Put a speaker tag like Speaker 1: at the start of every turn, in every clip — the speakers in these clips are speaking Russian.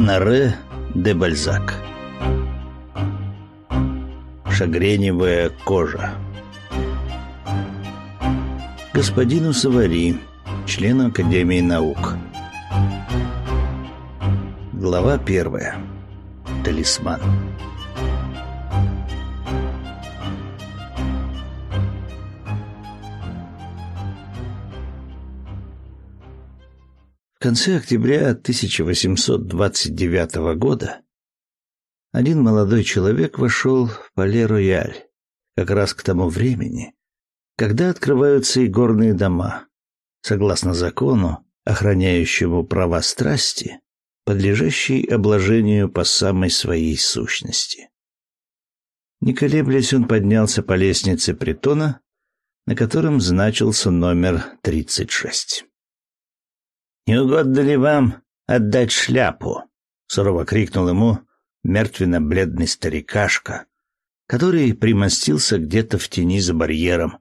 Speaker 1: Оноре де Бальзак. Шагреневая кожа. Господину Савари, члену Академии наук. Глава первая. Талисман В конце октября 1829 года один молодой человек вошел в Пале-Рояль как раз к тому времени, когда открываются и горные дома, согласно закону, охраняющему права страсти, подлежащей обложению по самой своей сущности. Не колеблясь, он поднялся по лестнице притона, на котором значился номер 36. «Не угодно ли вам отдать шляпу?» — сурово крикнул ему мертвенно-бледный старикашка, который примостился где-то в тени за барьером.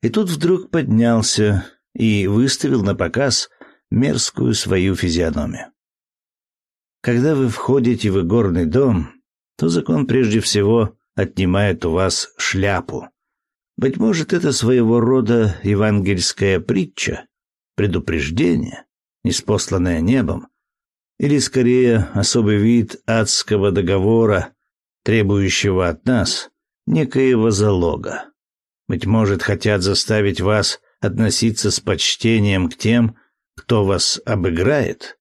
Speaker 1: И тут вдруг поднялся и выставил на показ мерзкую свою физиономию. Когда вы входите в игорный дом, то закон прежде всего отнимает у вас шляпу. Быть может, это своего рода евангельская притча, предупреждение, неспосланное небом, или скорее особый вид адского договора, требующего от нас некоего залога. Быть может, хотят заставить вас относиться с почтением к тем, кто вас обыграет?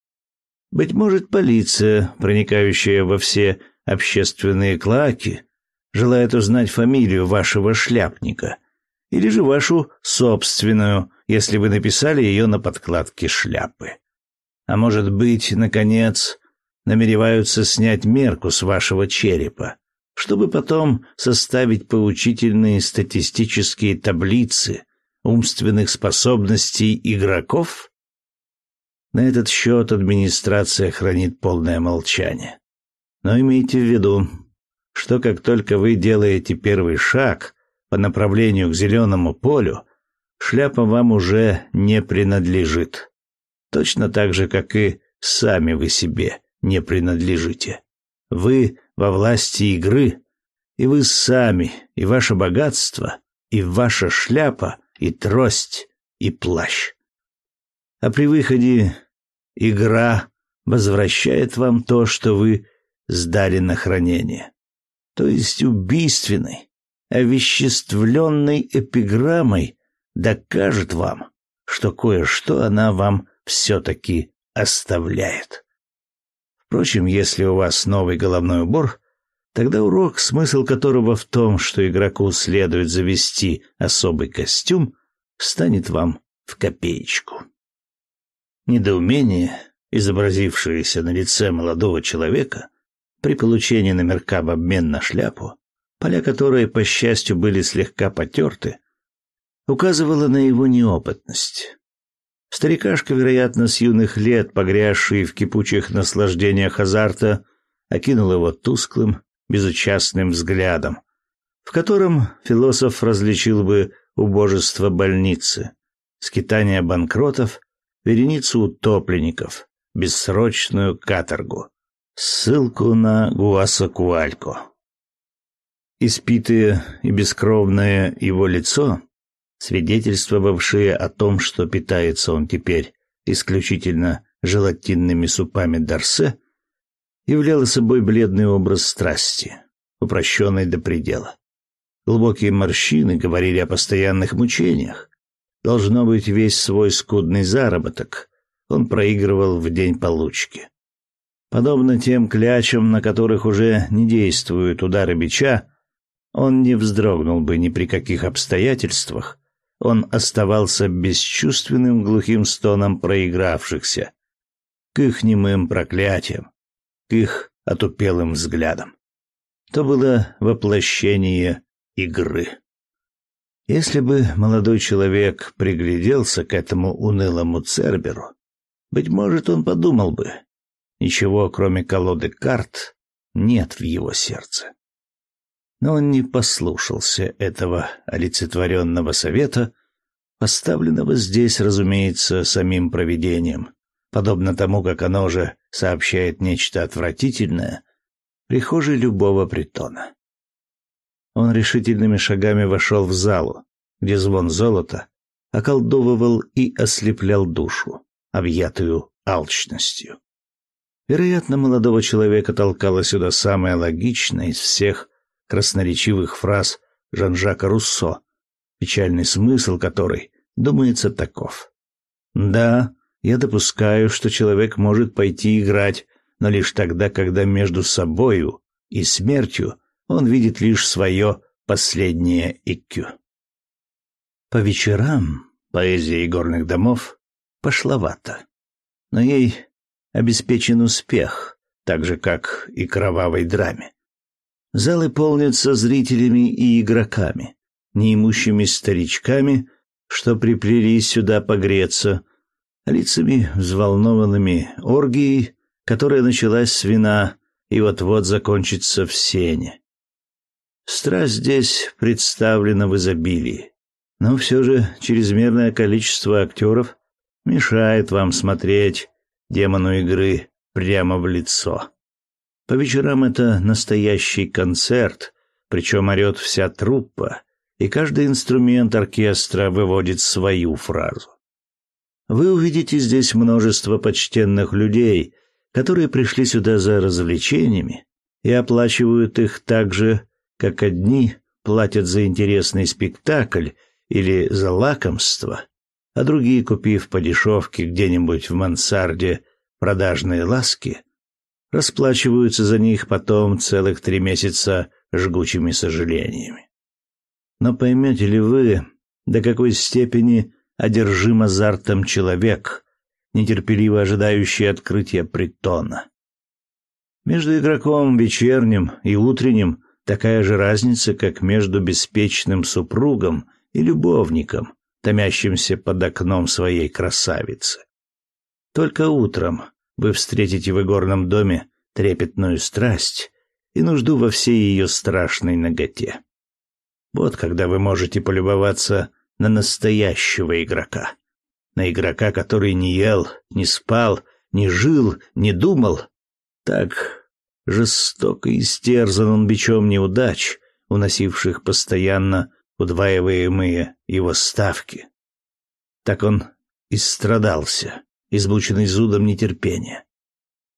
Speaker 1: Быть может, полиция, проникающая во все общественные клаки, желает узнать фамилию вашего шляпника, или же вашу собственную, если вы написали ее на подкладке шляпы. А может быть, наконец, намереваются снять мерку с вашего черепа, чтобы потом составить поучительные статистические таблицы умственных способностей игроков? На этот счет администрация хранит полное молчание. Но имейте в виду, что как только вы делаете первый шаг по направлению к зеленому полю, шляпа вам уже не принадлежит. Точно так же, как и сами вы себе не принадлежите. Вы во власти игры, и вы сами, и ваше богатство, и ваша шляпа, и трость, и плащ. А при выходе игра возвращает вам то, что вы сдали на хранение. То есть убийственной, овеществленной эпиграммой докажет вам, что кое-что она вам все-таки оставляет. Впрочем, если у вас новый головной убор, тогда урок, смысл которого в том, что игроку следует завести особый костюм, станет вам в копеечку. Недоумение, изобразившееся на лице молодого человека при получении номерка в обмен на шляпу, поля которой, по счастью, были слегка потерты, указывало на его неопытность. Старикашка, вероятно, с юных лет, погрязший в кипучих наслаждениях азарта, окинул его тусклым, безучастным взглядом, в котором философ различил бы убожество больницы, скитание банкротов, вереницу утопленников, бессрочную каторгу, ссылку на Гуасакуалько. Испитое и бескровное его лицо, свидетельствовавшие о том, что питается он теперь исключительно желатинными супами Дарсе, являло собой бледный образ страсти, упрощенный до предела. Глубокие морщины говорили о постоянных мучениях. Должно быть, весь свой скудный заработок он проигрывал в день получки. Подобно тем клячам, на которых уже не действуют удары бича, он не вздрогнул бы ни при каких обстоятельствах, он оставался бесчувственным глухим стоном проигравшихся, к их немым проклятиям, к их отупелым взглядам. То было воплощение игры. Если бы молодой человек пригляделся к этому унылому Церберу, быть может, он подумал бы, ничего, кроме колоды карт, нет в его сердце. Но он не послушался этого олицетворенного совета, поставленного здесь, разумеется, самим провидением, подобно тому, как оно же сообщает нечто отвратительное, прихожей любого притона. Он решительными шагами вошел в залу, где звон золота околдовывал и ослеплял душу, объятую алчностью. Вероятно, молодого человека толкала сюда самая логичная из всех красноречивых фраз Жан-Жака Руссо, печальный смысл которой, думается, таков. Да, я допускаю, что человек может пойти играть, но лишь тогда, когда между собою и смертью он видит лишь свое последнее икю. По вечерам поэзия игорных домов пошловата, но ей обеспечен успех, так же, как и кровавой драме. Залы полнятся зрителями и игроками, неимущими старичками, что приплелись сюда погреться, лицами взволнованными оргией, которая началась с вина и вот-вот закончится в сене. Страсть здесь представлена в изобилии. Но все же чрезмерное количество актеров мешает вам смотреть демону игры прямо в лицо. По вечерам это настоящий концерт, причем орет вся труппа, и каждый инструмент оркестра выводит свою фразу. Вы увидите здесь множество почтенных людей, которые пришли сюда за развлечениями и оплачивают их так же, как одни платят за интересный спектакль или за лакомство, а другие, купив по дешевке где-нибудь в мансарде продажные ласки, расплачиваются за них потом целых три месяца жгучими сожалениями. Но поймете ли вы, до какой степени одержим азартом человек, нетерпеливо ожидающий открытия притона? Между игроком вечерним и утренним такая же разница, как между беспечным супругом и любовником, томящимся под окном своей красавицы. Только утром вы встретите в игорном доме трепетную страсть и нужду во всей ее страшной наготе. Вот когда вы можете полюбоваться на настоящего игрока. На игрока, который не ел, не спал, не жил, не думал. Так жестоко истерзан он бичом неудач, уносивших постоянно удваиваемые его ставки. Так он истрадался, измученный зудом нетерпения.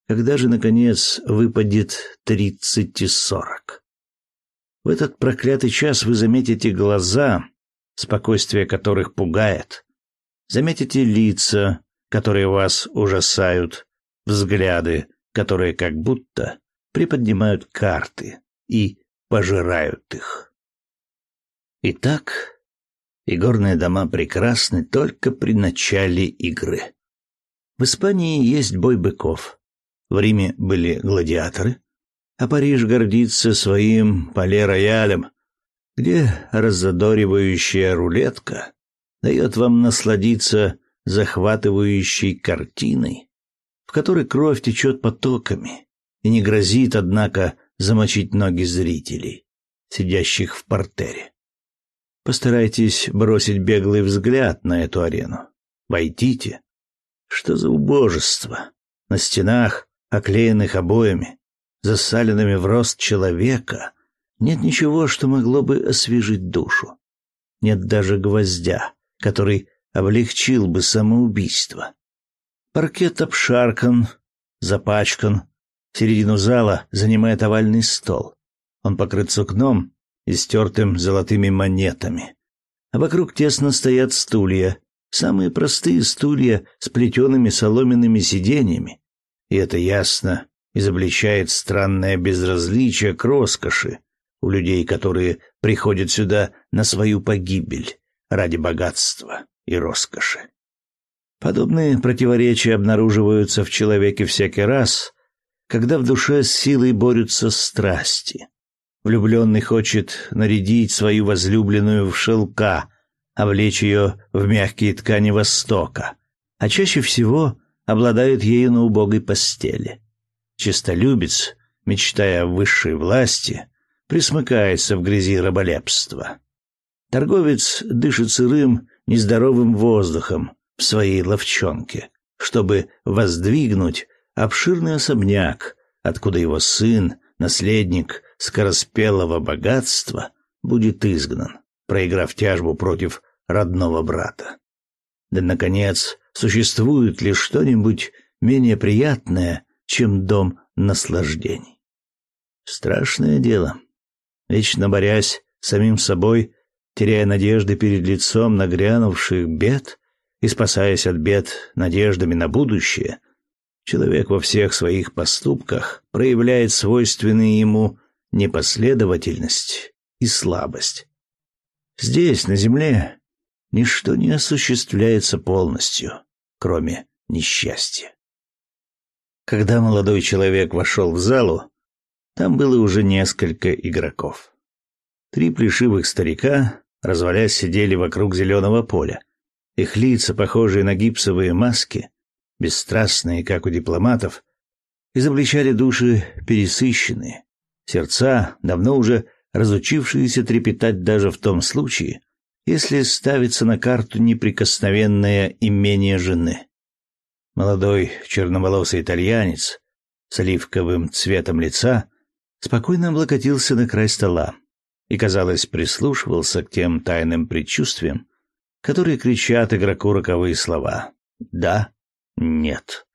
Speaker 1: Когда же, наконец, выпадет тридцать и сорок? В этот проклятый час вы заметите глаза, спокойствие которых пугает, заметите лица, которые вас ужасают, взгляды, которые как будто приподнимают карты и пожирают их. Итак, игорные дома прекрасны только при начале игры. В Испании есть бой быков. В Риме были гладиаторы, а Париж гордится своим пале-роялем, где раззадоривающая рулетка дает вам насладиться захватывающей картиной, в которой кровь течет потоками и не грозит, однако, замочить ноги зрителей, сидящих в портере. Постарайтесь бросить беглый взгляд на эту арену. Войдите. Что за убожество? На стенах, оклеенных обоями, засаленными в рост человека, нет ничего, что могло бы освежить душу. Нет даже гвоздя, который облегчил бы самоубийство. Паркет обшаркан, запачкан. Середину зала занимает овальный стол. Он покрыт сукном и стертым золотыми монетами. А вокруг тесно стоят стулья, самые простые стулья с плетеными соломенными сиденьями. И это ясно изобличает странное безразличие к роскоши у людей, которые приходят сюда на свою погибель ради богатства и роскоши. Подобные противоречия обнаруживаются в человеке всякий раз, когда в душе с силой борются страсти. Влюбленный хочет нарядить свою возлюбленную в шелка, облечь ее в мягкие ткани Востока, а чаще всего обладает ею на убогой постели. Чистолюбец, мечтая о высшей власти, присмыкается в грязи раболепства. Торговец дышит сырым, нездоровым воздухом в своей ловчонке, чтобы воздвигнуть обширный особняк, откуда его сын, наследник скороспелого богатства, будет изгнан, проиграв тяжбу против родного брата. Да, наконец, существует ли что-нибудь менее приятное, чем дом наслаждений? Страшное дело. Вечно борясь самим собой, теряя надежды перед лицом нагрянувших бед и спасаясь от бед надеждами на будущее, человек во всех своих поступках проявляет свойственные ему непоследовательность и слабость. Здесь, на земле, ничто не осуществляется полностью, кроме несчастья. Когда молодой человек вошел в залу, там было уже несколько игроков. Три плешивых старика, развалясь, сидели вокруг зеленого поля. Их лица, похожие на гипсовые маски, бесстрастные, как у дипломатов, изобличали души пересыщенные, сердца, давно уже разучившиеся трепетать даже в том случае, если ставится на карту неприкосновенное имение жены. Молодой черноволосый итальянец с оливковым цветом лица спокойно облокотился на край стола и, казалось, прислушивался к тем тайным предчувствиям, которые кричат игроку роковые слова «да», «нет».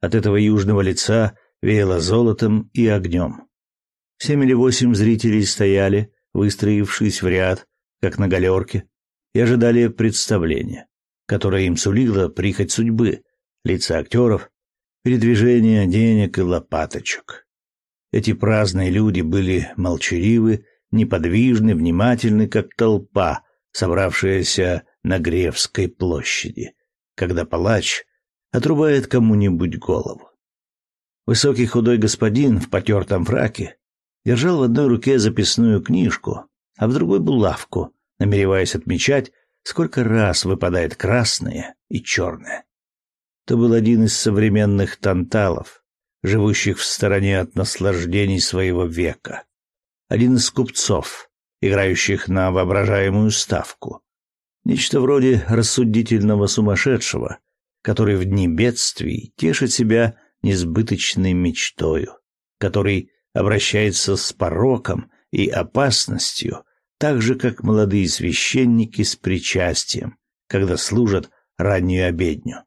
Speaker 1: От этого южного лица веяло золотом и огнем. Семь или восемь зрителей стояли, выстроившись в ряд, как на галерке, и ожидали представления, которое им сулило прихоть судьбы, лица актеров, передвижение денег и лопаточек. Эти праздные люди были молчаливы, неподвижны, внимательны, как толпа, собравшаяся на Гревской площади, когда палач отрубает кому-нибудь голову. Высокий худой господин в потертом фраке держал в одной руке записную книжку, а в другой булавку, намереваясь отмечать, сколько раз выпадает красное и черное. Это был один из современных танталов, живущих в стороне от наслаждений своего века. Один из купцов, играющих на воображаемую ставку. Нечто вроде рассудительного сумасшедшего, который в дни бедствий тешит себя несбыточной мечтою, который обращается с пороком и опасностью, так же, как молодые священники с причастием, когда служат раннюю обедню.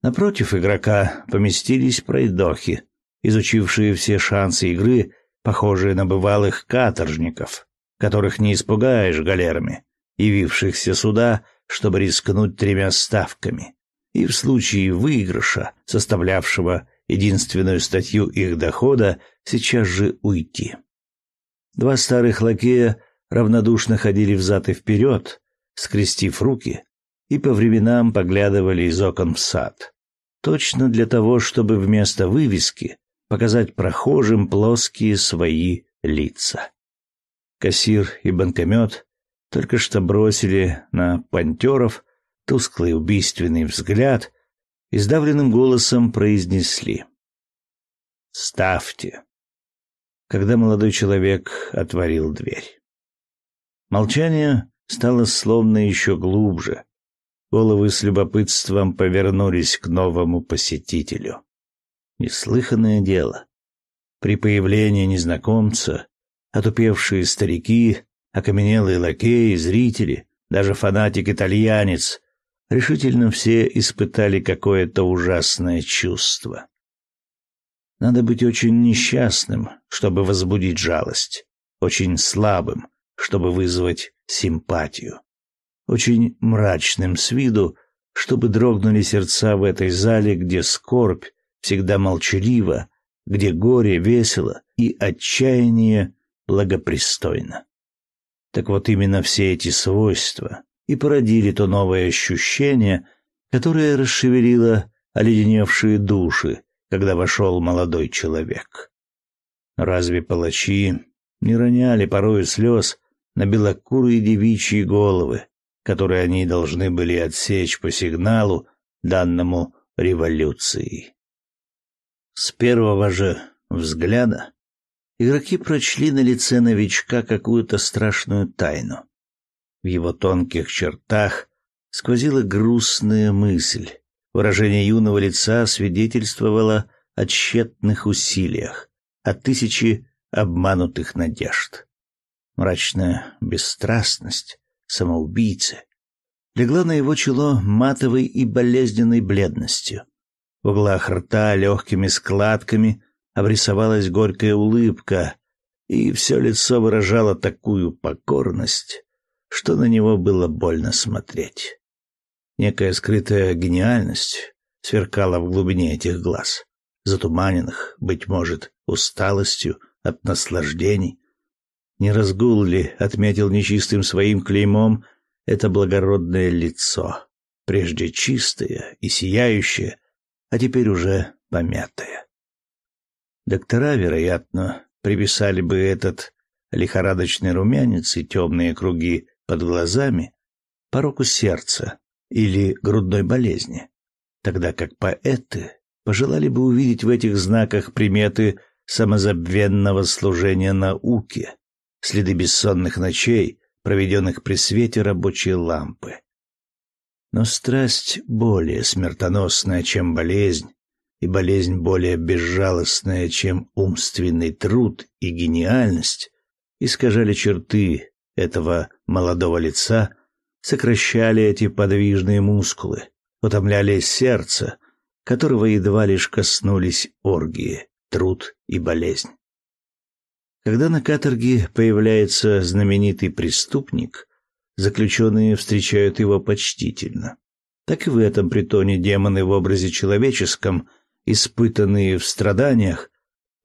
Speaker 1: Напротив игрока поместились пройдохи, изучившие все шансы игры, похожие на бывалых каторжников, которых не испугаешь галерами, явившихся сюда, чтобы рискнуть тремя ставками, и в случае выигрыша, составлявшего единственную статью их дохода, сейчас же уйти. Два старых лакея равнодушно ходили взад и вперед, скрестив руки, и по временам поглядывали из окон в сад. Точно для того, чтобы вместо вывески показать прохожим плоские свои лица. Кассир и банкомет только что бросили на пантеров тусклый убийственный взгляд и сдавленным голосом произнесли «Ставьте», когда молодой человек отворил дверь. Молчание стало словно еще глубже. Головы с любопытством повернулись к новому посетителю. Неслыханное дело. При появлении незнакомца отупевшие старики, окаменелые лакеи, зрители, даже фанатик-итальянец решительно все испытали какое-то ужасное чувство. Надо быть очень несчастным, чтобы возбудить жалость, очень слабым, чтобы вызвать симпатию, очень мрачным с виду, чтобы дрогнули сердца в этой зале, где скорбь всегда молчалива, где горе весело и отчаяние благопристойно. Так вот именно все эти свойства и породили то новое ощущение, которое расшевелило оледеневшие души, когда вошел молодой человек. Разве палачи не роняли порою слез на белокурые девичьи головы, которые они должны были отсечь по сигналу, данному революцией? С первого же взгляда игроки прочли на лице новичка какую-то страшную тайну. В его тонких чертах сквозила грустная мысль, Выражение юного лица свидетельствовало о тщетных усилиях, о тысячи обманутых надежд. Мрачная бесстрастность самоубийцы легла на его чело матовой и болезненной бледностью. В углах рта легкими складками обрисовалась горькая улыбка, и все лицо выражало такую покорность, что на него было больно смотреть. Некая скрытая гениальность сверкала в глубине этих глаз, затуманенных, быть может, усталостью от наслаждений. Не разгул ли отметил нечистым своим клеймом это благородное лицо, прежде чистое и сияющее, а теперь уже помятое. Доктора, вероятно, приписали бы этот лихорадочный румянец и темные круги под глазами пороку сердца или грудной болезни, тогда как поэты пожелали бы увидеть в этих знаках приметы самозабвенного служения науке, следы бессонных ночей, проведенных при свете рабочей лампы. Но страсть более смертоносная, чем болезнь, и болезнь более безжалостная, чем умственный труд и гениальность, искажали черты этого молодого лица, сокращали эти подвижные мускулы, утомляли сердце, которого едва лишь коснулись оргии, труд и болезнь. Когда на каторге появляется знаменитый преступник, заключенные встречают его почтительно. Так и в этом притоне демоны в образе человеческом, испытанные в страданиях,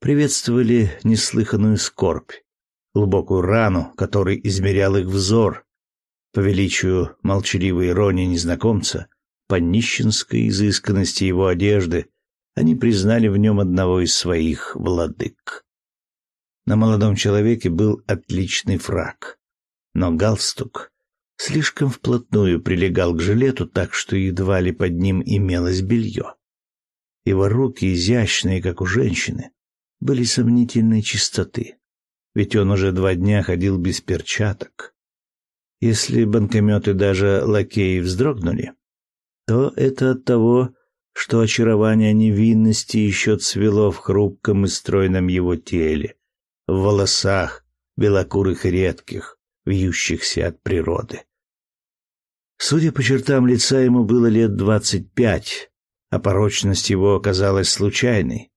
Speaker 1: приветствовали неслыханную скорбь, глубокую рану, которой измерял их взор, по величию молчаливой иронии незнакомца, по нищенской изысканности его одежды, они признали в нем одного из своих владык. На молодом человеке был отличный фрак, но галстук слишком вплотную прилегал к жилету, так что едва ли под ним имелось белье. Его руки, изящные, как у женщины, были сомнительной чистоты, ведь он уже два дня ходил без перчаток. Если банкометы даже лакеи вздрогнули, то это от того, что очарование невинности еще цвело в хрупком и стройном его теле, в волосах, белокурых и редких, вьющихся от природы. Судя по чертам лица, ему было лет двадцать пять, а порочность его оказалась случайной.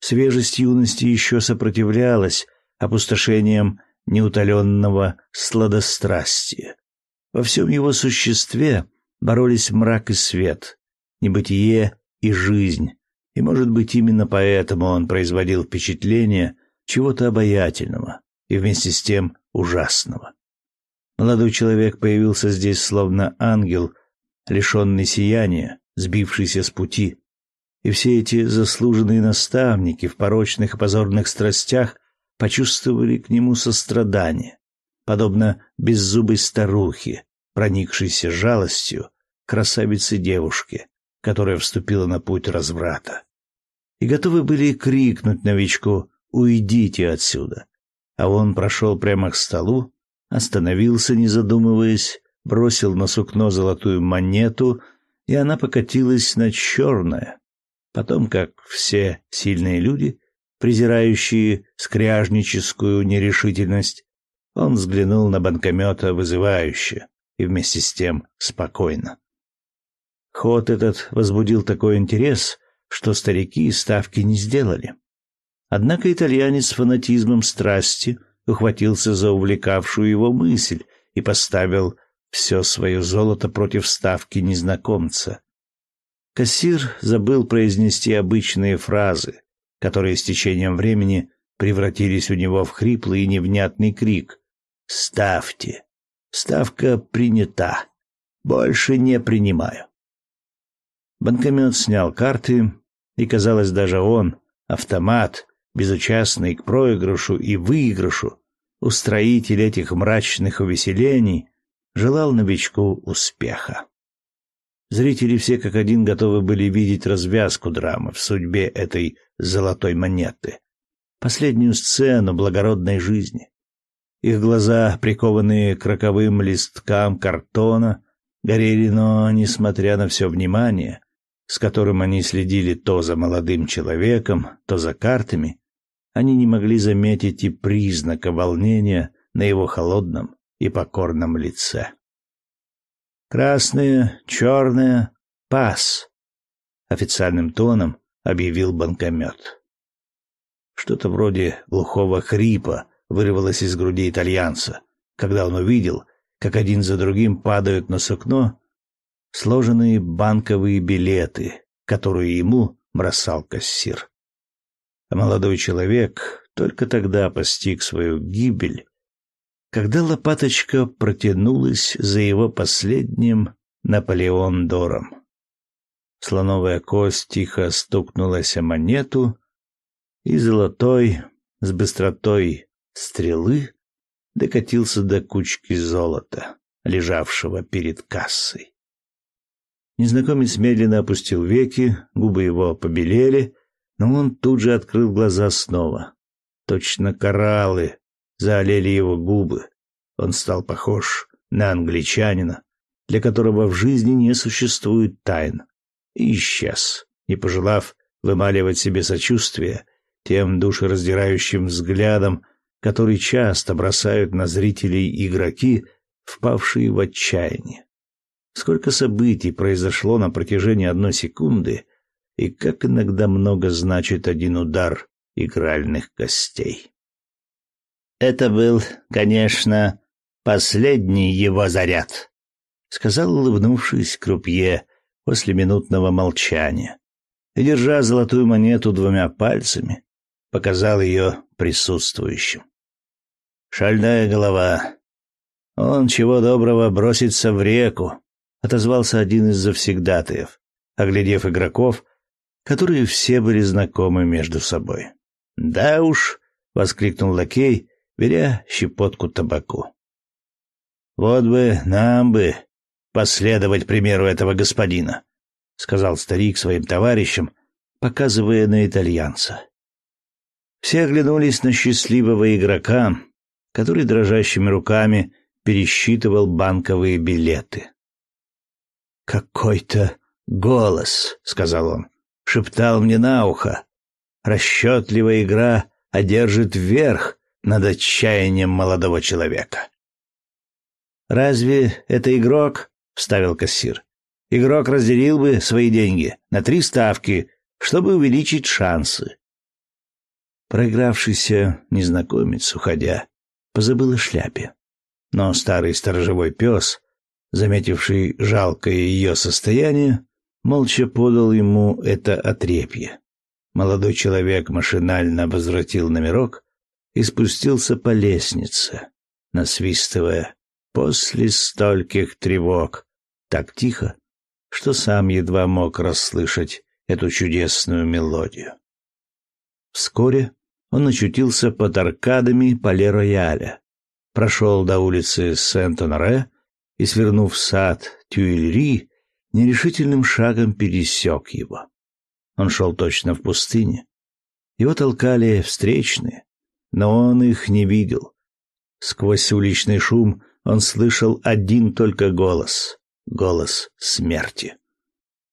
Speaker 1: Свежесть юности еще сопротивлялась опустошением неутоленного сладострастия. Во всем его существе боролись мрак и свет, небытие и жизнь, и, может быть, именно поэтому он производил впечатление чего-то обаятельного и вместе с тем ужасного. Молодой человек появился здесь словно ангел, лишенный сияния, сбившийся с пути. И все эти заслуженные наставники в порочных и позорных страстях почувствовали к нему сострадание, подобно беззубой старухе, проникшейся жалостью красавице девушке, которая вступила на путь разврата. И готовы были крикнуть новичку «Уйдите отсюда!» А он прошел прямо к столу, остановился, не задумываясь, бросил на сукно золотую монету, и она покатилась на черное. Потом, как все сильные люди, презирающие скряжническую нерешительность, он взглянул на банкомета вызывающе и вместе с тем спокойно. Ход этот возбудил такой интерес, что старики ставки не сделали. Однако итальянец с фанатизмом страсти ухватился за увлекавшую его мысль и поставил все свое золото против ставки незнакомца. Кассир забыл произнести обычные фразы, которые с течением времени превратились у него в хриплый и невнятный крик. «Ставьте! Ставка принята! Больше не принимаю!» Банкомет снял карты, и, казалось, даже он, автомат, безучастный к проигрышу и выигрышу, устроитель этих мрачных увеселений, желал новичку успеха. Зрители все как один готовы были видеть развязку драмы в судьбе этой золотой монеты, последнюю сцену благородной жизни. Их глаза, прикованные к роковым листкам картона, горели, но, несмотря на все внимание, с которым они следили то за молодым человеком, то за картами, они не могли заметить и признака волнения на его холодном и покорном лице. «Красное, черное, пас», — официальным тоном объявил банкомет. Что-то вроде глухого хрипа вырвалось из груди итальянца, когда он увидел, как один за другим падают на сукно сложенные банковые билеты, которые ему бросал кассир. А молодой человек только тогда постиг свою гибель, когда лопаточка протянулась за его последним Наполеон Дором. Слоновая кость тихо стукнулась о монету, и золотой с быстротой стрелы докатился до кучки золота, лежавшего перед кассой. Незнакомец медленно опустил веки, губы его побелели, но он тут же открыл глаза снова. Точно кораллы заолели его губы. Он стал похож на англичанина, для которого в жизни не существует тайн, и исчез, не пожелав вымаливать себе сочувствие тем душераздирающим взглядом, который часто бросают на зрителей игроки, впавшие в отчаяние. Сколько событий произошло на протяжении одной секунды, и как иногда много значит один удар игральных костей. Это был, конечно, последний его заряд, сказал, улыбнувшись крупье после минутного молчания. И держа золотую монету двумя пальцами, показал ее присутствующим. Шальная голова. Он чего доброго бросится в реку, отозвался один из завсегдатаев, оглядев игроков, которые все были знакомы между собой. "Да уж", воскликнул лакей, беря щепотку табаку. "Вот бы нам бы последовать примеру этого господина", сказал старик своим товарищам, показывая на итальянца. Все оглянулись на счастливого игрока, который дрожащими руками пересчитывал банковые билеты. «Какой-то голос», — сказал он, — шептал мне на ухо. «Расчетливая игра одержит верх над отчаянием молодого человека». «Разве это игрок?» — вставил кассир. «Игрок разделил бы свои деньги на три ставки, чтобы увеличить шансы». Проигравшийся незнакомец, уходя, позабыл о шляпе. Но старый сторожевой пес заметивший жалкое ее состояние, молча подал ему это отрепье. Молодой человек машинально возвратил номерок и спустился по лестнице, насвистывая после стольких тревог так тихо, что сам едва мог расслышать эту чудесную мелодию. Вскоре он очутился под аркадами Пале-Рояля, прошел до улицы Сент-Оноре и, свернув в сад Тюильри, нерешительным шагом пересек его. Он шел точно в пустыне. Его толкали встречные, но он их не видел. Сквозь уличный шум он слышал один только голос — голос смерти.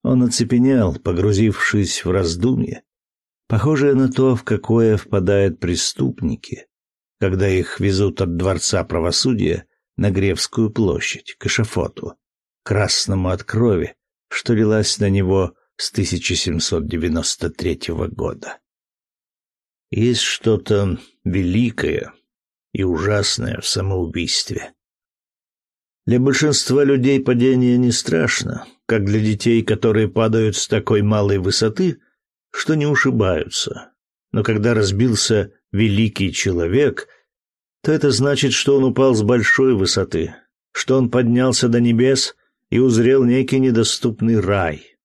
Speaker 1: Он оцепенел, погрузившись в раздумье, похожее на то, в какое впадают преступники, когда их везут от дворца правосудия на Гревскую площадь, к эшафоту, красному от крови, что лилась на него с 1793 года. Есть что-то великое и ужасное в самоубийстве. Для большинства людей падение не страшно, как для детей, которые падают с такой малой высоты, что не ушибаются. Но когда разбился великий человек — то это значит, что он упал с большой высоты, что он поднялся до небес и узрел некий недоступный рай.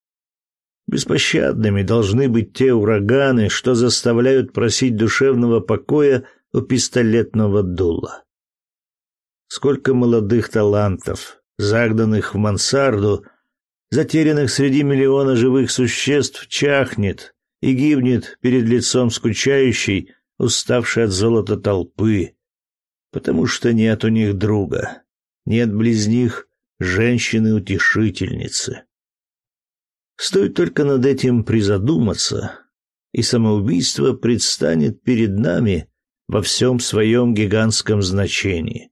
Speaker 1: Беспощадными должны быть те ураганы, что заставляют просить душевного покоя у пистолетного дула. Сколько молодых талантов, загнанных в мансарду, затерянных среди миллиона живых существ, чахнет и гибнет перед лицом скучающей, уставшей от золота толпы, потому что нет у них друга, нет близ них женщины-утешительницы. Стоит только над этим призадуматься, и самоубийство предстанет перед нами во всем своем гигантском значении.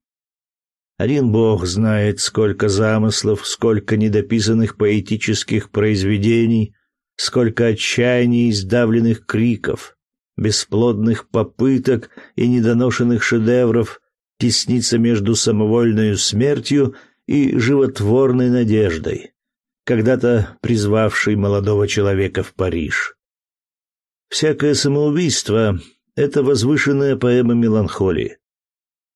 Speaker 1: Один Бог знает, сколько замыслов, сколько недописанных поэтических произведений, сколько отчаяний и сдавленных криков, бесплодных попыток и недоношенных шедевров тесниться между самовольной смертью и животворной надеждой, когда-то призвавшей молодого человека в Париж. Всякое самоубийство — это возвышенная поэма меланхолии.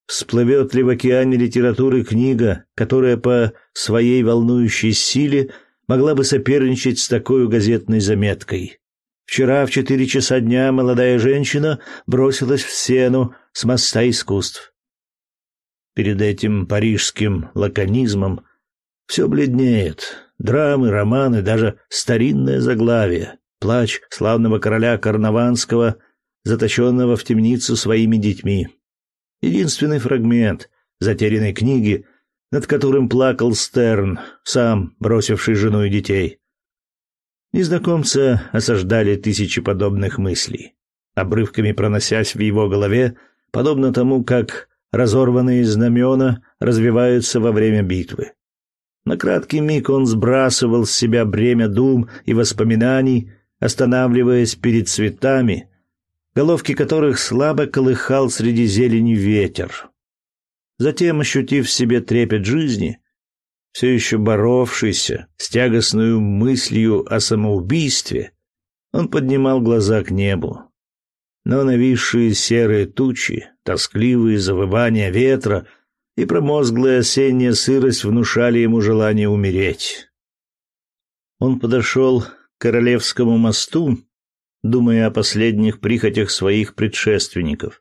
Speaker 1: Всплывет ли в океане литературы книга, которая по своей волнующей силе могла бы соперничать с такой газетной заметкой? Вчера в четыре часа дня молодая женщина бросилась в сену с моста искусств. Перед этим парижским лаконизмом все бледнеет. Драмы, романы, даже старинное заглавие. Плач славного короля Карнаванского, заточенного в темницу своими детьми. Единственный фрагмент затерянной книги, над которым плакал Стерн, сам бросивший жену и детей. Незнакомца осаждали тысячи подобных мыслей, обрывками проносясь в его голове, подобно тому, как разорванные знамена развиваются во время битвы. На краткий миг он сбрасывал с себя бремя дум и воспоминаний, останавливаясь перед цветами, головки которых слабо колыхал среди зелени ветер. Затем, ощутив в себе трепет жизни, все еще боровшийся с тягостной мыслью о самоубийстве, он поднимал глаза к небу. Но нависшие серые тучи, тоскливые завывания ветра и промозглая осенняя сырость внушали ему желание умереть. Он подошел к Королевскому мосту, думая о последних прихотях своих предшественников.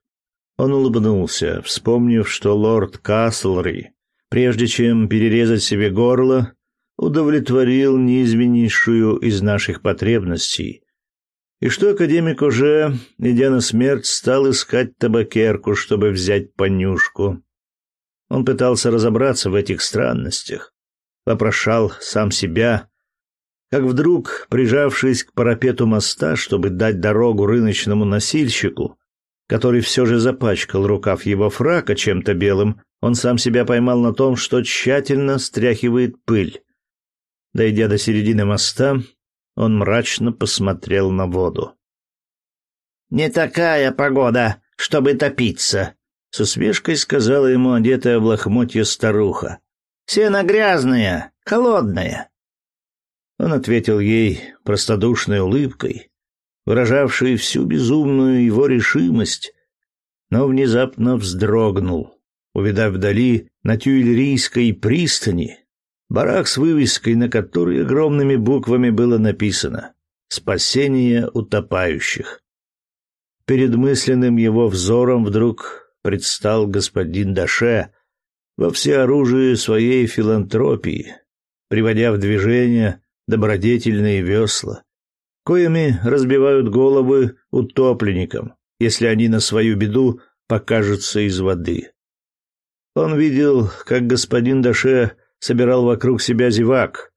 Speaker 1: Он улыбнулся, вспомнив, что лорд Каслри, прежде чем перерезать себе горло, удовлетворил неизменнейшую из наших потребностей и что академик уже, идя на смерть, стал искать табакерку, чтобы взять понюшку. Он пытался разобраться в этих странностях, вопрошал сам себя, как вдруг, прижавшись к парапету моста, чтобы дать дорогу рыночному носильщику, который все же запачкал рукав его фрака чем-то белым, он сам себя поймал на том, что тщательно стряхивает пыль. Дойдя до середины моста, он мрачно посмотрел на воду. «Не такая погода, чтобы топиться», — с усмешкой сказала ему одетая в лохмотье старуха. «Сено грязное, холодное». Он ответил ей простодушной улыбкой, выражавшей всю безумную его решимость, но внезапно вздрогнул, увидав вдали на Тюильрийской пристани Барак с вывеской, на которой огромными буквами было написано «Спасение утопающих». Перед мысленным его взором вдруг предстал господин Даше во всеоружии своей филантропии, приводя в движение добродетельные весла, коими разбивают головы утопленникам, если они на свою беду покажутся из воды. Он видел, как господин Даше собирал вокруг себя зевак,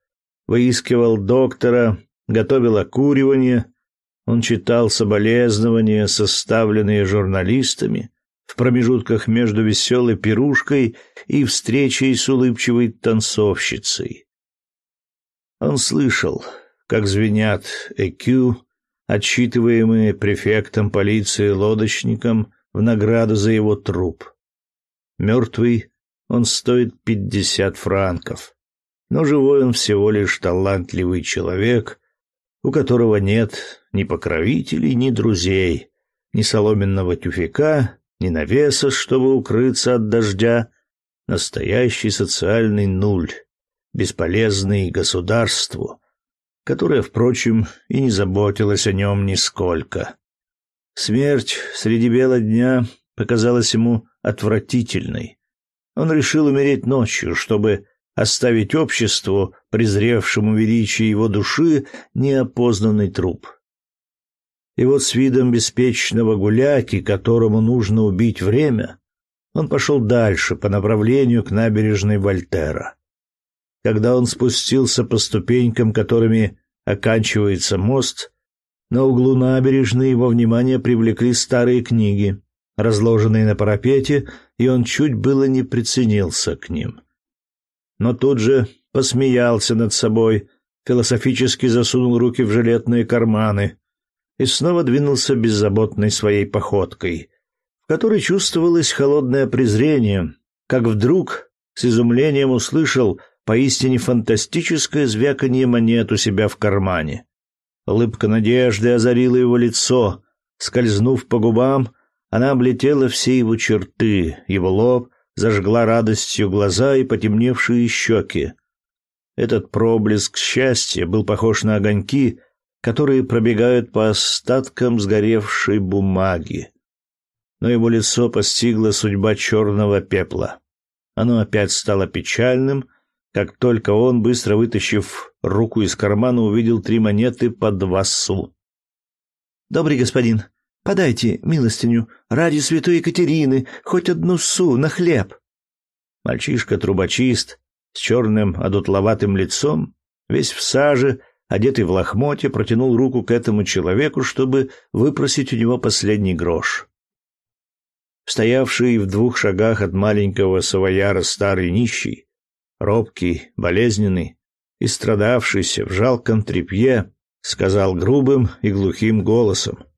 Speaker 1: выискивал доктора, готовил окуривание. Он читал соболезнования, составленные журналистами, в промежутках между веселой пирушкой и встречей с улыбчивой танцовщицей. Он слышал, как звенят ЭКЮ, отсчитываемые префектом полиции лодочником в награду за его труп. Мертвый он стоит пятьдесят франков. Но живой он всего лишь талантливый человек, у которого нет ни покровителей, ни друзей, ни соломенного тюфяка, ни навеса, чтобы укрыться от дождя. Настоящий социальный нуль, бесполезный государству, которое, впрочем, и не заботилось о нем нисколько. Смерть среди бела дня показалась ему отвратительной, он решил умереть ночью, чтобы оставить обществу, презревшему величие его души, неопознанный труп. И вот с видом беспечного гуляки, которому нужно убить время, он пошел дальше по направлению к набережной Вольтера. Когда он спустился по ступенькам, которыми оканчивается мост, на углу набережной его внимание привлекли старые книги, разложенные на парапете, и он чуть было не приценился к ним. Но тут же посмеялся над собой, философически засунул руки в жилетные карманы и снова двинулся беззаботной своей походкой, в которой чувствовалось холодное презрение, как вдруг с изумлением услышал поистине фантастическое звяканье монет у себя в кармане. Улыбка надежды озарила его лицо, скользнув по губам, она облетела все его черты, его лоб, зажгла радостью глаза и потемневшие щеки. Этот проблеск счастья был похож на огоньки, которые пробегают по остаткам сгоревшей бумаги. Но его лицо постигла судьба черного пепла. Оно опять стало печальным, как только он, быстро вытащив руку из кармана, увидел три монеты по два су. «Добрый господин, Подайте милостиню ради святой Екатерины, хоть одну су на хлеб. Мальчишка-трубочист с черным одутловатым лицом, весь в саже, одетый в лохмотье, протянул руку к этому человеку, чтобы выпросить у него последний грош. Стоявший в двух шагах от маленького савояра старый нищий, робкий, болезненный и страдавшийся в жалком тряпье, сказал грубым и глухим голосом —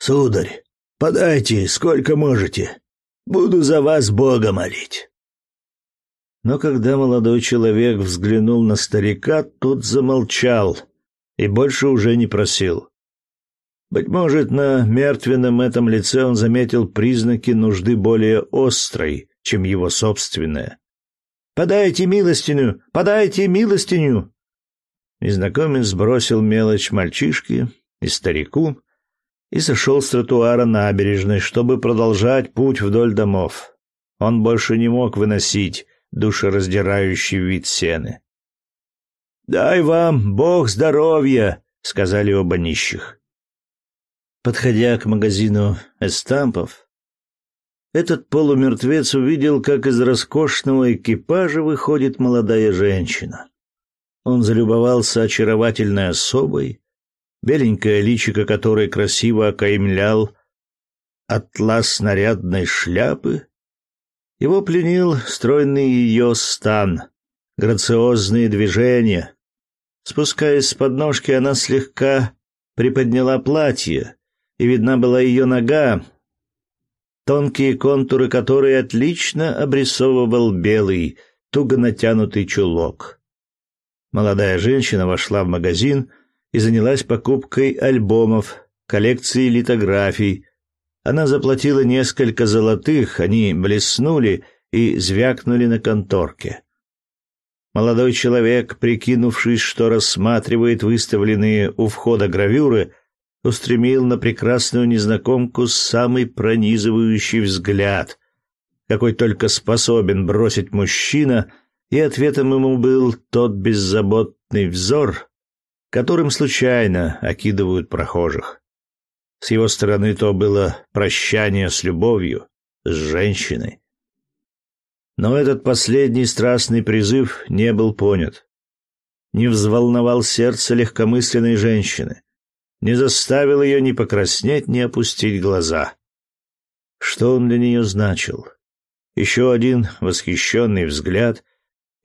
Speaker 1: Сударь, подайте сколько можете. Буду за вас Бога молить. Но когда молодой человек взглянул на старика, тот замолчал и больше уже не просил. Быть может, на мертвенном этом лице он заметил признаки нужды более острой, чем его собственная. «Подайте милостиню! Подайте милостиню!» Незнакомец бросил мелочь мальчишке и старику, и сошел с тротуара набережной, чтобы продолжать путь вдоль домов. Он больше не мог выносить душераздирающий вид сены. «Дай вам Бог здоровья!» — сказали оба нищих. Подходя к магазину эстампов, этот полумертвец увидел, как из роскошного экипажа выходит молодая женщина. Он залюбовался очаровательной особой, беленькое личико которой красиво окаймлял атлас нарядной шляпы. Его пленил стройный ее стан, грациозные движения. Спускаясь с подножки, она слегка приподняла платье, и видна была ее нога, тонкие контуры которой отлично обрисовывал белый, туго натянутый чулок. Молодая женщина вошла в магазин и занялась покупкой альбомов, коллекции литографий. Она заплатила несколько золотых, они блеснули и звякнули на конторке. Молодой человек, прикинувшись, что рассматривает выставленные у входа гравюры, устремил на прекрасную незнакомку самый пронизывающий взгляд, какой только способен бросить мужчина, и ответом ему был тот беззаботный взор, которым случайно окидывают прохожих. С его стороны то было прощание с любовью, с женщиной. Но этот последний страстный призыв не был понят. Не взволновал сердце легкомысленной женщины, не заставил ее ни покраснеть, ни опустить глаза. Что он для нее значил? Еще один восхищенный взгляд,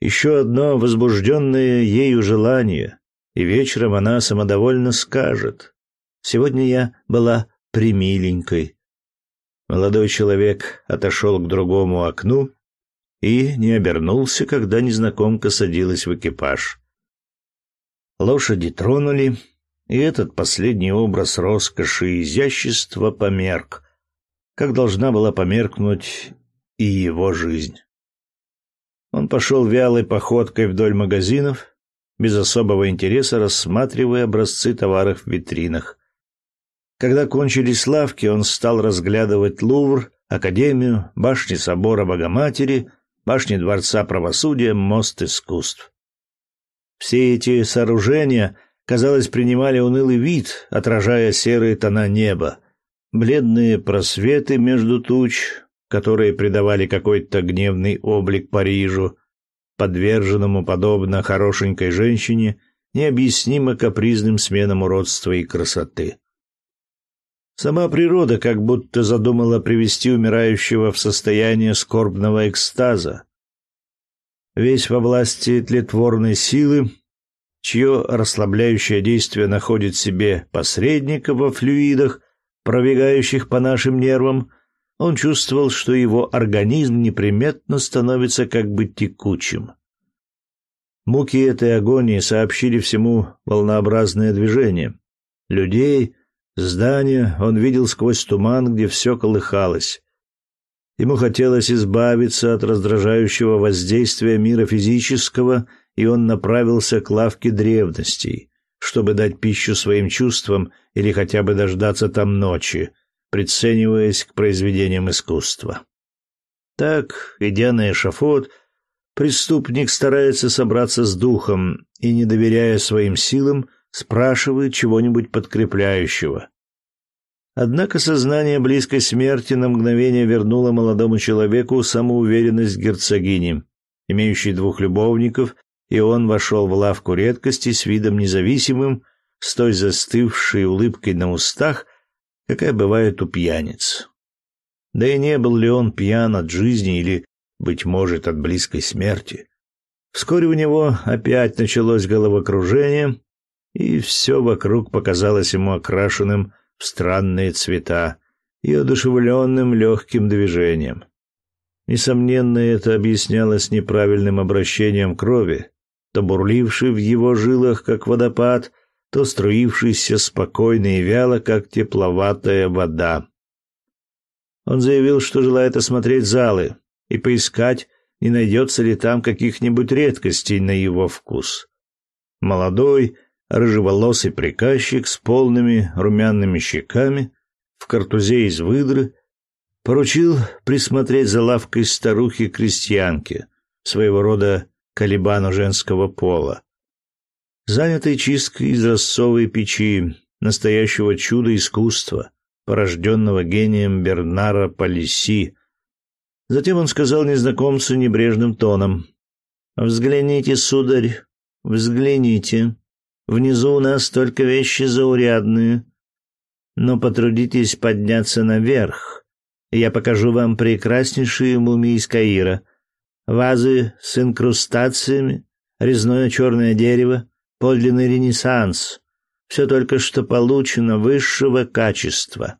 Speaker 1: еще одно возбужденное ею желание, и вечером она самодовольно скажет «Сегодня я была примиленькой». Молодой человек отошел к другому окну и не обернулся, когда незнакомка садилась в экипаж. Лошади тронули, и этот последний образ роскоши и изящества померк, как должна была померкнуть и его жизнь. Он пошел вялой походкой вдоль магазинов, без особого интереса рассматривая образцы товаров в витринах. Когда кончились лавки, он стал разглядывать Лувр, Академию, башни собора Богоматери, башни Дворца правосудия, мост искусств. Все эти сооружения, казалось, принимали унылый вид, отражая серые тона неба, бледные просветы между туч, которые придавали какой-то гневный облик Парижу, подверженному, подобно хорошенькой женщине, необъяснимо капризным сменам уродства и красоты. Сама природа как будто задумала привести умирающего в состояние скорбного экстаза. Весь во власти тлетворной силы, чье расслабляющее действие находит себе посредника во флюидах, пробегающих по нашим нервам, он чувствовал, что его организм неприметно становится как бы текучим. Муки этой агонии сообщили всему волнообразное движение. Людей, здания он видел сквозь туман, где все колыхалось. Ему хотелось избавиться от раздражающего воздействия мира физического, и он направился к лавке древностей, чтобы дать пищу своим чувствам или хотя бы дождаться там ночи, прицениваясь к произведениям искусства. Так, идя на эшафот, преступник старается собраться с духом и, не доверяя своим силам, спрашивает чего-нибудь подкрепляющего. Однако сознание близкой смерти на мгновение вернуло молодому человеку самоуверенность герцогини, имеющей двух любовников, и он вошел в лавку редкости с видом независимым, с той застывшей улыбкой на устах, какая бывает у пьяниц. Да и не был ли он пьян от жизни или, быть может, от близкой смерти. Вскоре у него опять началось головокружение, и все вокруг показалось ему окрашенным в странные цвета и одушевленным легким движением. Несомненно, это объяснялось неправильным обращением крови, то бурлившей в его жилах, как водопад, то струившейся спокойно и вяло, как тепловатая вода. Он заявил, что желает осмотреть залы и поискать, не найдется ли там каких-нибудь редкостей на его вкус. Молодой, рыжеволосый приказчик с полными румяными щеками, в картузе из выдры, поручил присмотреть за лавкой старухи-крестьянки, своего рода колебану женского пола. Занятый чисткой изразцовой печи, настоящего чуда искусства, порожденного гением Бернара Палиси. Затем он сказал незнакомцу небрежным тоном: "Взгляните, сударь, взгляните. Внизу у нас только вещи заурядные. Но потрудитесь подняться наверх. Я покажу вам прекраснейшие мумии из Каира. Вазы с инкрустациями, резное черное дерево, подлинный ренессанс. Все только что получено высшего качества.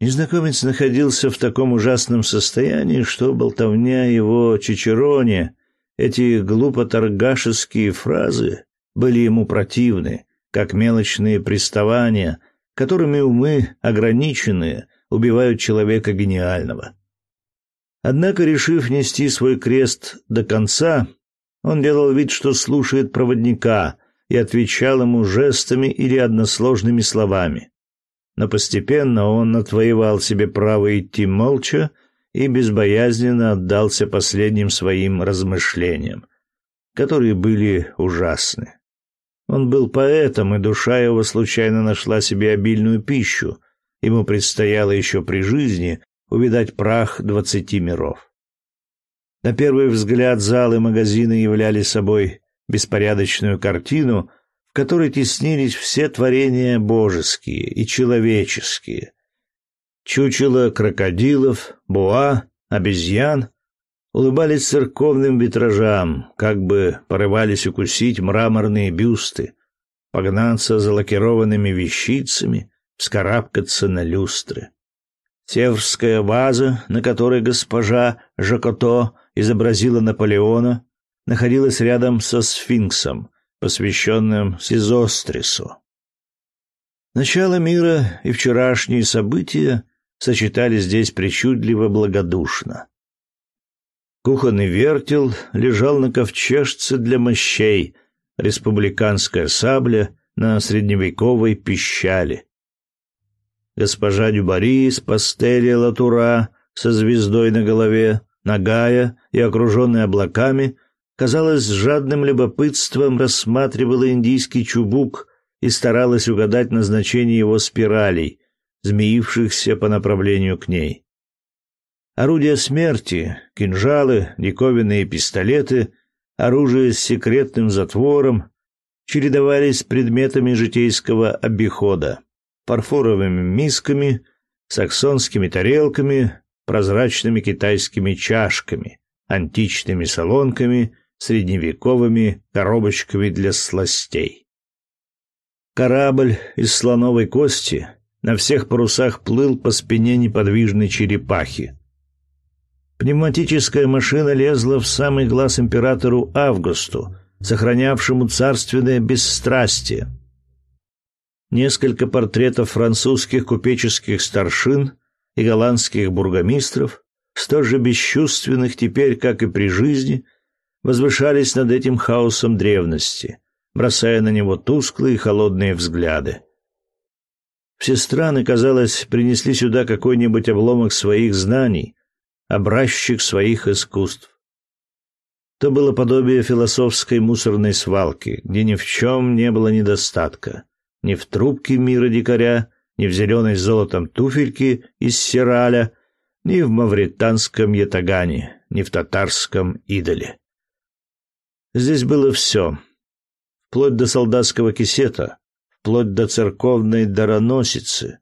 Speaker 1: Незнакомец находился в таком ужасном состоянии, что болтовня его чичероне, эти глупо-торгашеские фразы, были ему противны, как мелочные приставания, которыми умы ограниченные убивают человека гениального. Однако, решив нести свой крест до конца, он делал вид, что слушает проводника и отвечал ему жестами или односложными словами. Но постепенно он отвоевал себе право идти молча и безбоязненно отдался последним своим размышлениям, которые были ужасны. Он был поэтом, и душа его случайно нашла себе обильную пищу. Ему предстояло еще при жизни увидать прах двадцати миров. На первый взгляд залы магазина являли собой беспорядочную картину, в которой теснились все творения божеские и человеческие. Чучело крокодилов, буа, обезьян улыбались церковным витражам, как бы порывались укусить мраморные бюсты, погнаться за лакированными вещицами, вскарабкаться на люстры. Северская ваза, на которой госпожа Жакото изобразила Наполеона, находилась рядом со сфинксом, посвященным Сизострису. Начало мира и вчерашние события сочетались здесь причудливо благодушно. Кухонный вертел лежал на ковчежце для мощей, республиканская сабля на средневековой пищали. Госпожа Дюбари с пастели латура со звездой на голове, нагая и окруженная облаками, казалось, с жадным любопытством рассматривала индийский чубук и старалась угадать назначение его спиралей, змеившихся по направлению к ней. Орудия смерти, кинжалы, диковинные пистолеты, оружие с секретным затвором, чередовались с предметами житейского обихода: фарфоровыми мисками, саксонскими тарелками, прозрачными китайскими чашками, античными солонками, средневековыми коробочками для сластей. Корабль из слоновой кости на всех парусах плыл по спине неподвижной черепахи. Пневматическая машина лезла в самый глаз императору Августу, сохранявшему царственное бесстрастие. Несколько портретов французских купеческих старшин и голландских бургомистров, столь же бесчувственных теперь, как и при жизни, возвышались над этим хаосом древности, бросая на него тусклые и холодные взгляды. Все страны, казалось, принесли сюда какой-нибудь обломок своих знаний, образчик своих искусств. То было подобие философской мусорной свалки, где ни в чем не было недостатка, ни в трубке мира дикаря, ни в зеленой золотом туфельке из сираля, ни в мавританском ятагане, ни в татарском идоле. Здесь было все, вплоть до солдатского кисета, вплоть до церковной дароносицы,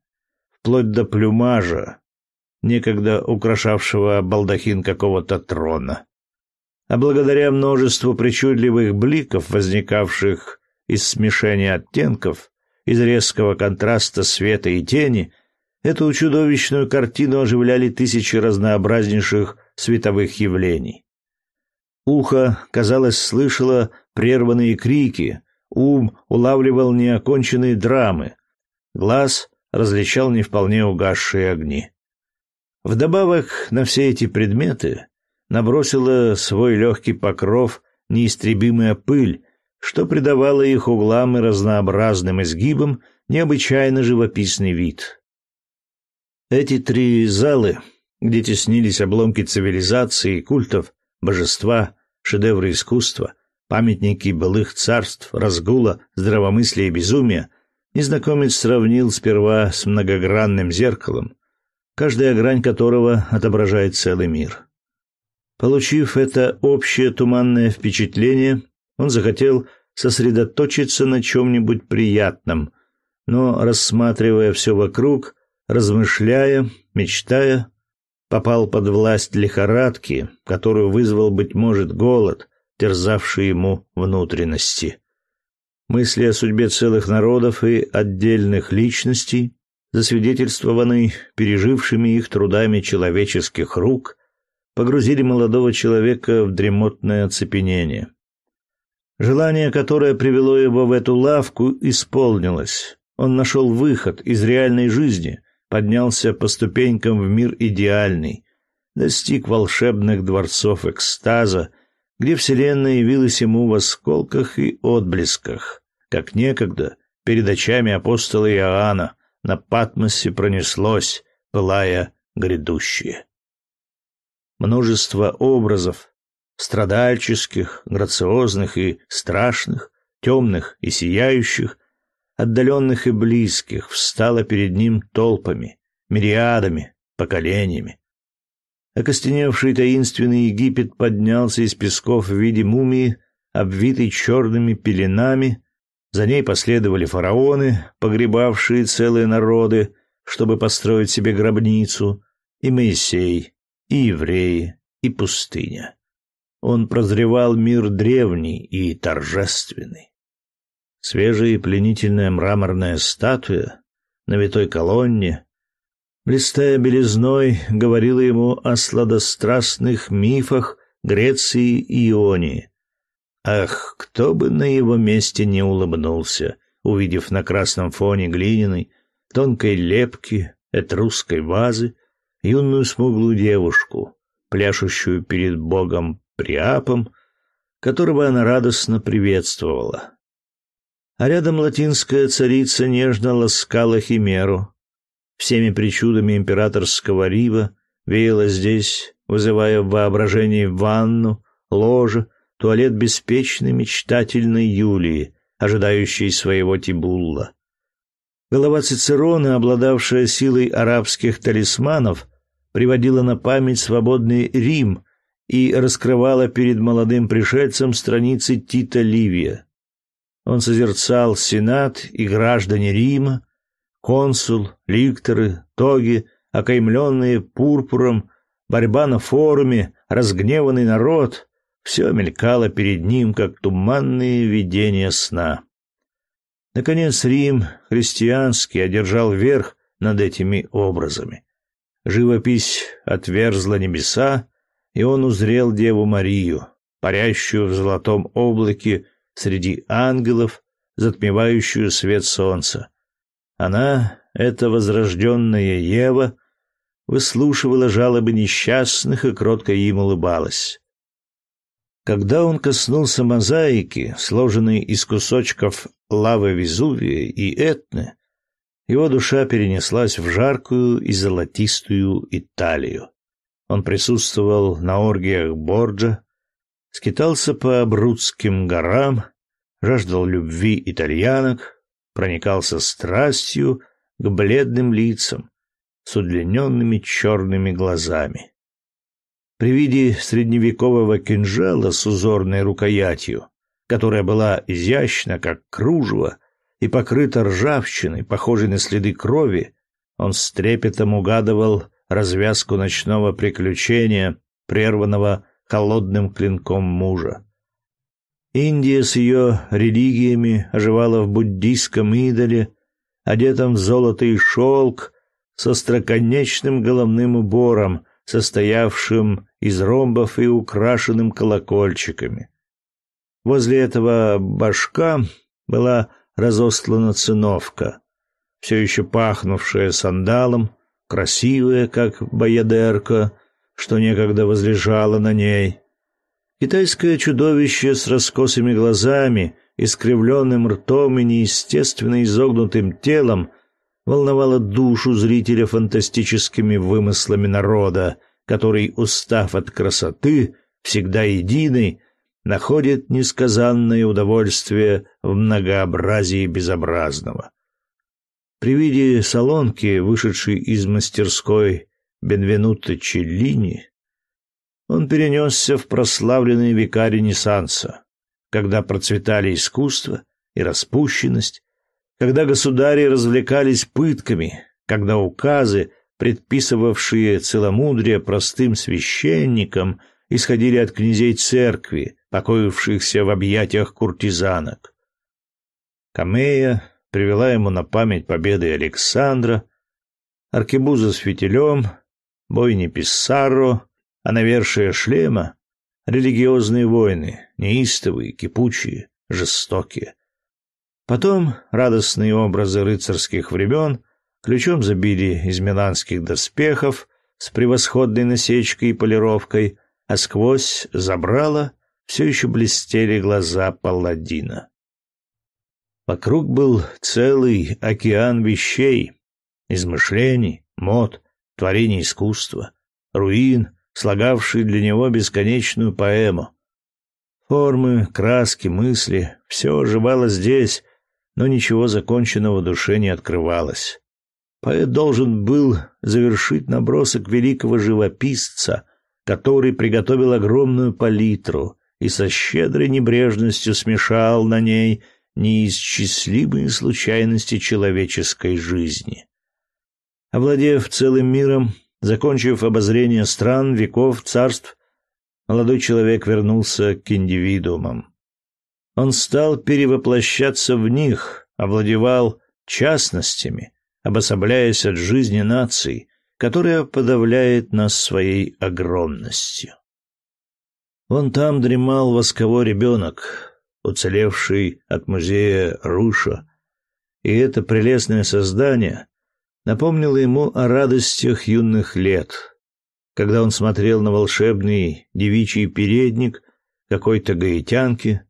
Speaker 1: вплоть до плюмажа, некогда украшавшего балдахин какого-то трона. А благодаря множеству причудливых бликов, возникавших из смешения оттенков, из резкого контраста света и тени, эту чудовищную картину оживляли тысячи разнообразнейших световых явлений. Ухо, казалось, слышало прерванные крики, ум улавливал неоконченные драмы, глаз различал не вполне угасшие огни. Вдобавок на все эти предметы набросила свой легкий покров неистребимая пыль, что придавало их углам и разнообразным изгибам необычайно живописный вид. Эти три залы, где теснились обломки цивилизации и культов, божества, шедевры искусства, памятники былых царств, разгула, здравомыслия и безумия, незнакомец сравнил сперва с многогранным зеркалом, каждая грань которого отображает целый мир. Получив это общее туманное впечатление, он захотел сосредоточиться на чем-нибудь приятном, но, рассматривая все вокруг, размышляя, мечтая, попал под власть лихорадки, которую вызвал, быть может, голод, терзавший ему внутренности. Мысли о судьбе целых народов и отдельных личностей, засвидетельствованные пережившими их трудами человеческих рук, погрузили молодого человека в дремотное оцепенение. Желание, которое привело его в эту лавку, исполнилось. Он нашел выход из реальной жизни, поднялся по ступенькам в мир идеальный, достиг волшебных дворцов экстаза, где вселенная явилась ему в осколках и отблесках, как некогда перед очами апостола Иоанна на Патмосе пронеслось, пылая грядущее. Множество образов, страдальческих, грациозных и страшных, темных и сияющих, отдаленных и близких, встало перед ним толпами, мириадами, поколениями. Окостеневший таинственный Египет поднялся из песков в виде мумии, обвитый черными пеленами. За ней последовали фараоны, погребавшие целые народы, чтобы построить себе гробницу, и Моисей, и евреи, и пустыня. Он прозревал мир древний и торжественный. Свежая и пленительная мраморная статуя на витой колонне блистая белизной, говорила ему о сладострастных мифах Греции и Ионии. Ах, кто бы на его месте не улыбнулся, увидев на красном фоне глиняной, тонкой лепки, этрусской вазы, юную смуглую девушку, пляшущую перед богом Приапом, которого она радостно приветствовала. А рядом латинская царица нежно ласкала химеру, всеми причудами императорского рива, веяло здесь, вызывая в воображении ванну, ложе, туалет беспечной мечтательной Юлии, ожидающей своего Тибулла. Голова Цицерона, обладавшая силой арабских талисманов, приводила на память свободный Рим и раскрывала перед молодым пришельцем страницы Тита Ливия. Он созерцал сенат и граждане Рима, консул, ликторы, тоги, окаймленные пурпуром, борьба на форуме, разгневанный народ — все мелькало перед ним, как туманные видения сна. Наконец Рим христианский одержал верх над этими образами. Живопись отверзла небеса, и он узрел Деву Марию, парящую в золотом облаке среди ангелов, затмевающую свет солнца. Она, эта возрожденная Ева, выслушивала жалобы несчастных и кротко им улыбалась. Когда он коснулся мозаики, сложенной из кусочков лавы Везувия и Этны, его душа перенеслась в жаркую и золотистую Италию. Он присутствовал на оргиях Борджа, скитался по Абрудским горам, жаждал любви итальянок, проникался страстью к бледным лицам с удлиненными черными глазами. При виде средневекового кинжала с узорной рукоятью, которая была изящна, как кружево, и покрыта ржавчиной, похожей на следы крови, он с трепетом угадывал развязку ночного приключения, прерванного холодным клинком мужа. Индия с ее религиями оживала в буддийском идоле, одетом в золото и шелк, со строконечным головным убором, состоявшим из ромбов и украшенным колокольчиками. Возле этого башка была разослана циновка, все еще пахнувшая сандалом, красивая, как баядерка, что некогда возлежала на ней. Китайское чудовище с раскосыми глазами, искривленным ртом и неестественно изогнутым телом волновало душу зрителя фантастическими вымыслами народа, который, устав от красоты, всегда единый, находит несказанное удовольствие в многообразии безобразного. При виде салонки, вышедшей из мастерской Бенвенуто Челлини, он перенесся в прославленные века Ренессанса, когда процветали искусство и распущенность, когда государи развлекались пытками, когда указы, предписывавшие целомудрие простым священникам, исходили от князей церкви, покоившихся в объятиях куртизанок. Камея привела ему на память победы Александра, аркебуза с фитилем, бойни Писсарро, а навершие шлема — религиозные войны, неистовые, кипучие, жестокие. Потом радостные образы рыцарских времен ключом забили из миланских доспехов с превосходной насечкой и полировкой, а сквозь забрала все еще блестели глаза палладина. Вокруг был целый океан вещей, измышлений, мод, творений искусства, руин, слагавший для него бесконечную поэму. Формы, краски, мысли — все оживало здесь, но ничего законченного душе не открывалось. Поэт должен был завершить набросок великого живописца, который приготовил огромную палитру и со щедрой небрежностью смешал на ней неисчислимые случайности человеческой жизни. Овладев целым миром, закончив обозрение стран, веков, царств, молодой человек вернулся к индивидуумам. Он стал перевоплощаться в них, овладевал частностями, обособляясь от жизни наций, которая подавляет нас своей огромностью. Вон там дремал восковой ребенок, уцелевший от музея Руша, и это прелестное создание напомнило ему о радостях юных лет, когда он смотрел на волшебный девичий передник какой-то гаитянки,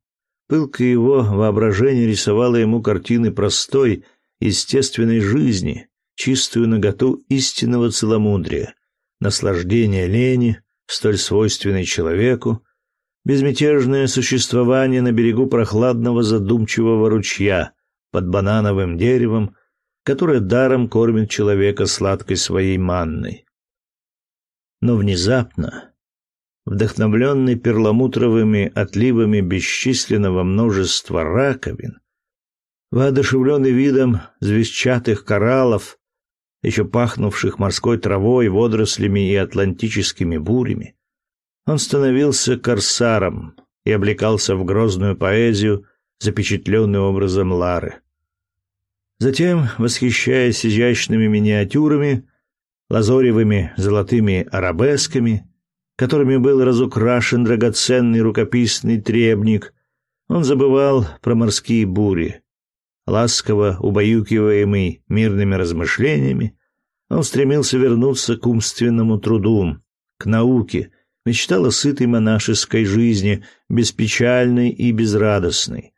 Speaker 1: пылко его воображение рисовало ему картины простой, естественной жизни, чистую наготу истинного целомудрия, наслаждения лени, столь свойственной человеку, безмятежное существование на берегу прохладного задумчивого ручья под банановым деревом, которое даром кормит человека сладкой своей манной. Но внезапно, вдохновленный перламутровыми отливами бесчисленного множества раковин, Воодушевленный видом звездчатых кораллов, еще пахнувших морской травой, водорослями и атлантическими бурями, он становился корсаром и облекался в грозную поэзию, запечатленную образом Лары. Затем, восхищаясь изящными миниатюрами, лазоревыми золотыми арабесками, которыми был разукрашен драгоценный рукописный требник, он забывал про морские бури. Ласково убаюкиваемый мирными размышлениями, он стремился вернуться к умственному труду, к науке, мечтал о сытой монашеской жизни, беспечальной и безрадостной.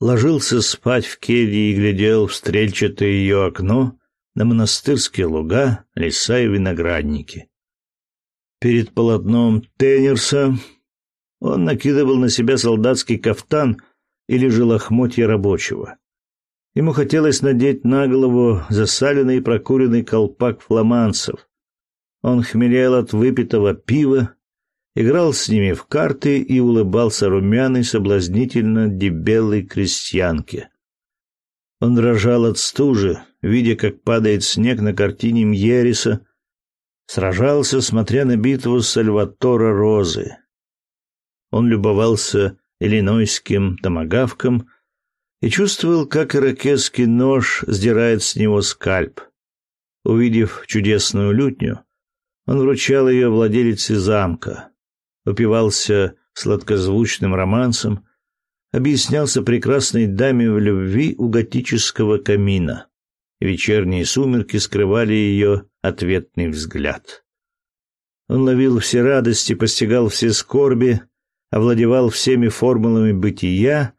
Speaker 1: Ложился спать в келье и глядел в стрельчатое ее окно на монастырские луга, леса и виноградники. Перед полотном Теннерса он накидывал на себя солдатский кафтан или же лохмотья рабочего. Ему хотелось надеть на голову засаленный и прокуренный колпак фламанцев. Он хмелел от выпитого пива, играл с ними в карты и улыбался румяной, соблазнительно дебелой крестьянке. Он дрожал от стужи, видя, как падает снег на картине Мьериса, сражался, смотря на битву Сальватора Розы. Он любовался иллинойским томагавком и чувствовал, как ирокесский нож сдирает с него скальп. Увидев чудесную лютню, он вручал ее владелице замка, упивался сладкозвучным романсом, объяснялся прекрасной даме в любви у готического камина. Вечерние сумерки скрывали ее ответный взгляд. Он ловил все радости, постигал все скорби, овладевал всеми формулами бытия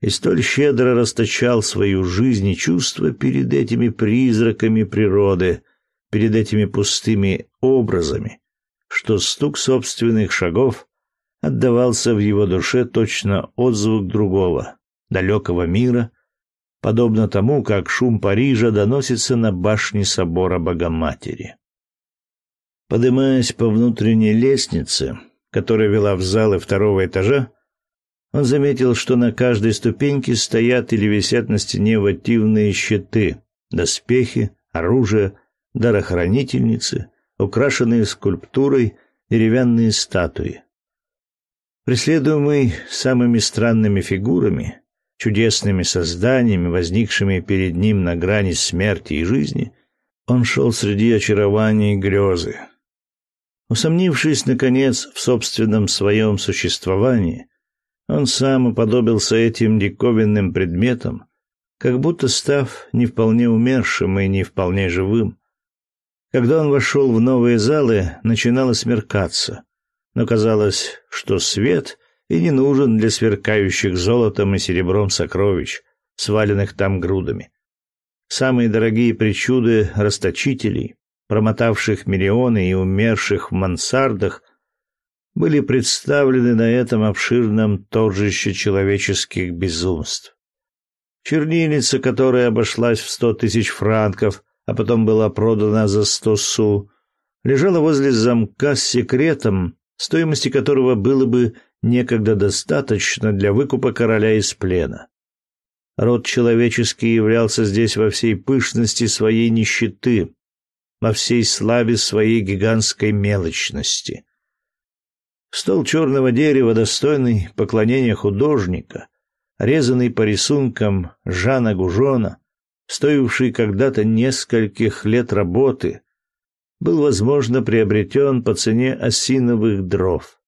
Speaker 1: и столь щедро расточал свою жизнь и чувства перед этими призраками природы, перед этими пустыми образами, что стук собственных шагов отдавался в его душе точно отзвук другого, далекого мира, подобно тому, как шум Парижа доносится на башне собора Богоматери. Поднимаясь по внутренней лестнице, которая вела в залы второго этажа, он заметил, что на каждой ступеньке стоят или висят на стене вативные щиты, доспехи, оружие, дарохранительницы, украшенные скульптурой деревянные статуи. Преследуемый самыми странными фигурами, чудесными созданиями, возникшими перед ним на грани смерти и жизни, он шел среди очарований и грезы. Усомнившись, наконец, в собственном своем существовании, он сам уподобился этим диковинным предметам, как будто став не вполне умершим и не вполне живым. Когда он вошел в новые залы, начинало смеркаться, но казалось, что свет и не нужен для сверкающих золотом и серебром сокровищ, сваленных там грудами. Самые дорогие причуды расточителей, промотавших миллионы и умерших в мансардах, были представлены на этом обширном торжище человеческих безумств. Чернильница, которая обошлась в сто тысяч франков, а потом была продана за сто су, лежала возле замка с секретом, стоимости которого было бы некогда достаточно для выкупа короля из плена. Род человеческий являлся здесь во всей пышности своей нищеты, во всей славе своей гигантской мелочности. Стол черного дерева, достойный поклонения художника, резанный по рисункам Жана Гужона, стоивший когда-то нескольких лет работы, был, возможно, приобретен по цене осиновых дров.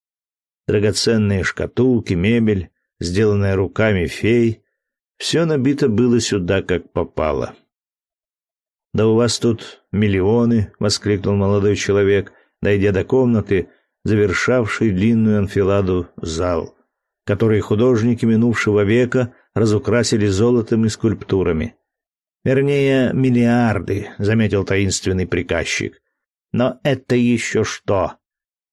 Speaker 1: Драгоценные шкатулки, мебель, сделанная руками фей, все набито было сюда, как попало. «Да у вас тут миллионы!» — воскликнул молодой человек, дойдя до комнаты, завершавшей длинную анфиладу зал, который художники минувшего века разукрасили золотом и скульптурами. «Вернее, миллиарды», — заметил таинственный приказчик. «Но это еще что?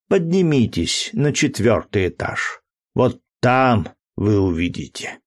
Speaker 1: Поднимитесь на четвертый этаж. Вот там вы увидите».